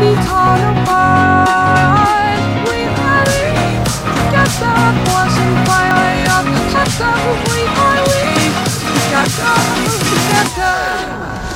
be torn apart. We are weak together, watching fire up together. We got weak together, together.